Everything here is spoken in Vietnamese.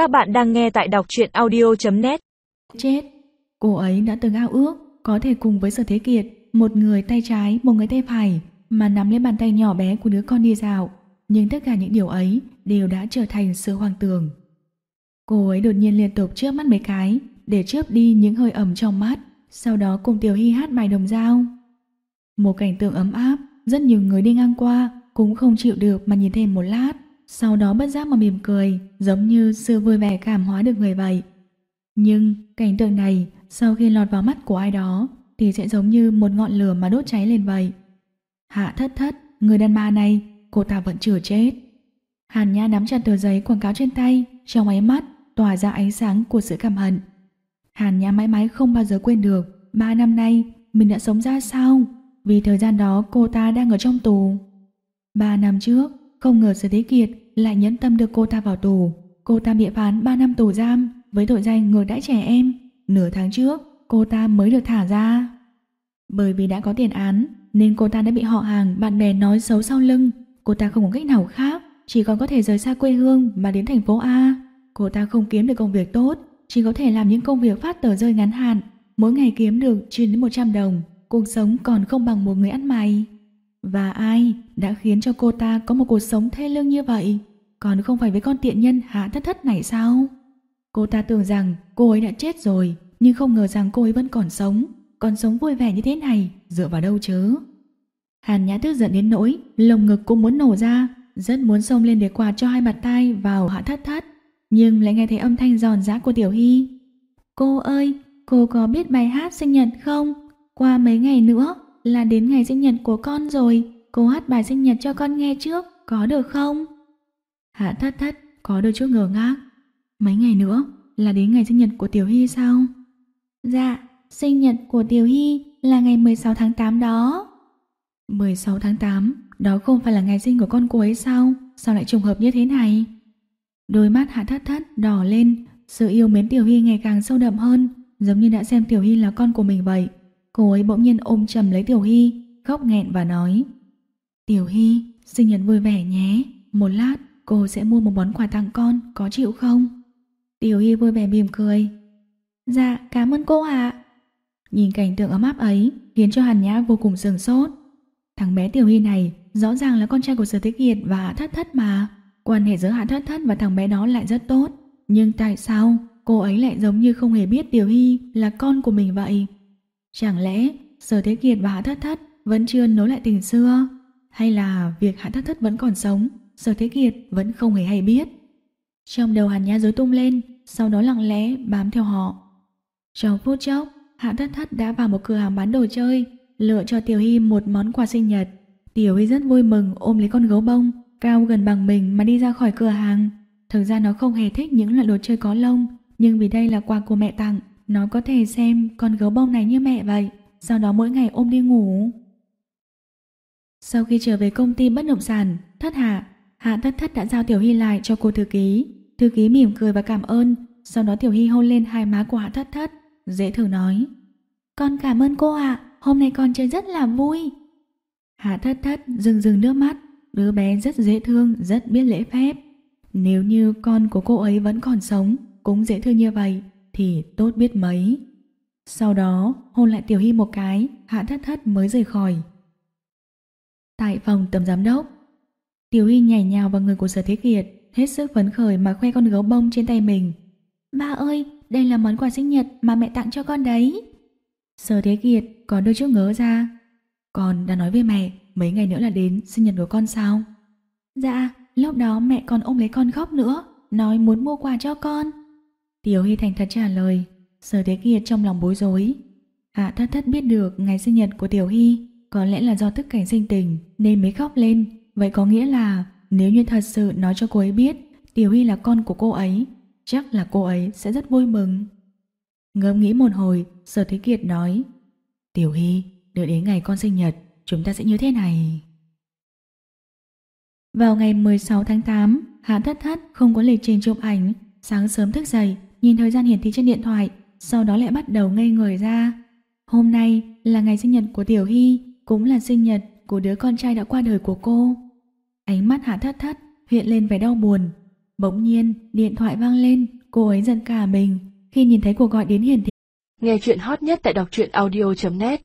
Các bạn đang nghe tại đọc truyện audio.net Chết! Cô ấy đã từng ao ước có thể cùng với Sở Thế Kiệt, một người tay trái, một người tay phải, mà nắm lấy bàn tay nhỏ bé của đứa con đi dạo. Nhưng tất cả những điều ấy đều đã trở thành sự hoang tưởng. Cô ấy đột nhiên liên tục chớp mắt mấy cái để chớp đi những hơi ẩm trong mắt, sau đó cùng Tiểu Hy hát bài đồng dao. Một cảnh tượng ấm áp, rất nhiều người đi ngang qua cũng không chịu được mà nhìn thêm một lát, sau đó bất giác mà mỉm cười, giống như sự vui vẻ cảm hóa được người vậy. Nhưng cảnh tượng này sau khi lọt vào mắt của ai đó thì sẽ giống như một ngọn lửa mà đốt cháy lên vậy. Hạ thất thất, người đàn bà này, cô ta vẫn chưa chết. Hàn Nhã nắm chặt tờ giấy quảng cáo trên tay, trong ánh mắt tỏa ra ánh sáng của sự căm hận. Hàn Nhã mãi mãi không bao giờ quên được ba năm nay mình đã sống ra sao vì thời gian đó cô ta đang ở trong tù. Ba năm trước, không ngờ Sở Thế Kiệt lại nhẫn tâm đưa cô ta vào tù. Cô ta bị phán 3 năm tù giam với tội danh ngược đãi trẻ em. Nửa tháng trước, cô ta mới được thả ra. Bởi vì đã có tiền án, nên cô ta đã bị họ hàng, bạn bè nói xấu sau lưng. Cô ta không có cách nào khác, chỉ còn có thể rời xa quê hương mà đến thành phố A. Cô ta không kiếm được công việc tốt, chỉ có thể làm những công việc phát tờ rơi ngắn hạn. Mỗi ngày kiếm được trên đến 100 đồng, cuộc sống còn không bằng một người ăn mày. Và ai đã khiến cho cô ta có một cuộc sống thê lương như vậy? Còn không phải với con tiện nhân hạ thất thất này sao? Cô ta tưởng rằng cô ấy đã chết rồi, nhưng không ngờ rằng cô ấy vẫn còn sống. Còn sống vui vẻ như thế này, dựa vào đâu chứ? Hàn Nhã tức giận đến nỗi, lồng ngực cũng muốn nổ ra, rất muốn xông lên để quạt cho hai mặt tay vào hạ thất thất. Nhưng lại nghe thấy âm thanh giòn giã của Tiểu Hy. Cô ơi, cô có biết bài hát sinh nhật không? Qua mấy ngày nữa là đến ngày sinh nhật của con rồi, cô hát bài sinh nhật cho con nghe trước, có được không? Hạ thất thất có đôi chút ngờ ngác. Mấy ngày nữa là đến ngày sinh nhật của Tiểu Hy sao? Dạ, sinh nhật của Tiểu Hy là ngày 16 tháng 8 đó. 16 tháng 8, đó không phải là ngày sinh của con cô ấy sao? Sao lại trùng hợp như thế này? Đôi mắt Hạ thất thất đỏ lên, sự yêu mến Tiểu Hy ngày càng sâu đậm hơn, giống như đã xem Tiểu Hy là con của mình vậy. Cô ấy bỗng nhiên ôm chầm lấy Tiểu Hy, khóc nghẹn và nói Tiểu Hy, sinh nhật vui vẻ nhé, một lát cô sẽ mua một món quà tặng con, có chịu không? Tiểu Hy vui vẻ mỉm cười. Dạ, cảm ơn cô ạ. Nhìn cảnh tượng ấm áp ấy khiến cho Hàn Nhã vô cùng sừng sốt. Thằng bé Tiểu Hy này rõ ràng là con trai của Sở Thế Kiệt và Hạ Thất Thất mà. Quan hệ giữa Hạ Thất Thất và thằng bé đó lại rất tốt. Nhưng tại sao cô ấy lại giống như không hề biết Tiểu Hy là con của mình vậy? Chẳng lẽ Sở Thế Kiệt và Hạ Thất Thất vẫn chưa nối lại tình xưa? Hay là việc Hạ Thất Thất vẫn còn sống, Sở Thế Kiệt vẫn không hề hay biết? Trong đầu Hàn Nhã rối tung lên, sau đó lặng lẽ bám theo họ. Trong phút chốc, Hạ Thất Thất đã vào một cửa hàng bán đồ chơi, lựa cho Tiểu Hy một món quà sinh nhật. Tiểu Hy rất vui mừng ôm lấy con gấu bông, cao gần bằng mình mà đi ra khỏi cửa hàng. Thực ra nó không hề thích những loại đồ chơi có lông, nhưng vì đây là quà của mẹ tặng, nó có thể xem con gấu bông này như mẹ vậy, sau đó mỗi ngày ôm đi ngủ. Sau khi trở về công ty bất động sản, Thất Hạ, Hạ Thất Thất đã giao Tiểu Hy lại cho cô thư ký. Thư ký mỉm cười và cảm ơn, sau đó Tiểu Hy hôn lên hai má của Hạ Thất Thất, dễ thử nói. Con cảm ơn cô ạ, hôm nay con chơi rất là vui. Hạ Thất Thất rừng rừng nước mắt, đứa bé rất dễ thương, rất biết lễ phép. Nếu như con của cô ấy vẫn còn sống, cũng dễ thương như vậy, thì tốt biết mấy. Sau đó, hôn lại Tiểu Hy một cái, Hạ Thất Thất mới rời khỏi. Tại phòng tầm giám đốc, Tiểu Hy nhảy nhào vào người của Sở Thế Kiệt, hết sức phấn khởi mà khoe con gấu bông trên tay mình. Ba ơi, đây là món quà sinh nhật mà mẹ tặng cho con đấy. Sở Thế Kiệt có đôi chút ngớ ra. Con đã nói với mẹ mấy ngày nữa là đến sinh nhật của con sao? Dạ, lúc đó mẹ còn ôm lấy con khóc nữa, nói muốn mua quà cho con. Tiểu Hy thành thật trả lời, Sở Thế Kiệt trong lòng bối rối. À, Hạ thất thất biết được ngày sinh nhật của Tiểu Hy, có lẽ là do tức cảnh sinh tình nên mới khóc lên. Vậy có nghĩa là nếu như thật sự nói cho cô ấy biết Tiểu Hy là con của cô ấy, chắc là cô ấy sẽ rất vui mừng. Ngẫm nghĩ một hồi, Sở Thế Kiệt nói Tiểu Hy, đợi đến ngày con sinh nhật, chúng ta sẽ như thế này. Vào ngày 16 tháng 8, Hạ Thất Thất không có lịch trình chụp ảnh, sáng sớm thức dậy, nhìn thời gian hiển thị trên điện thoại, sau đó lại bắt đầu ngây người ra. Hôm nay là ngày sinh nhật của Tiểu Hy, cũng là sinh nhật của đứa con trai đã qua đời của cô. Ánh mắt Hạ Thất Thất hiện lên vẻ đau buồn. Bỗng nhiên, điện thoại vang lên, cô ấy giận cả mình khi nhìn thấy cuộc gọi đến hiển thị. Nghe chuyện hot nhất tại đọc truyện audio.net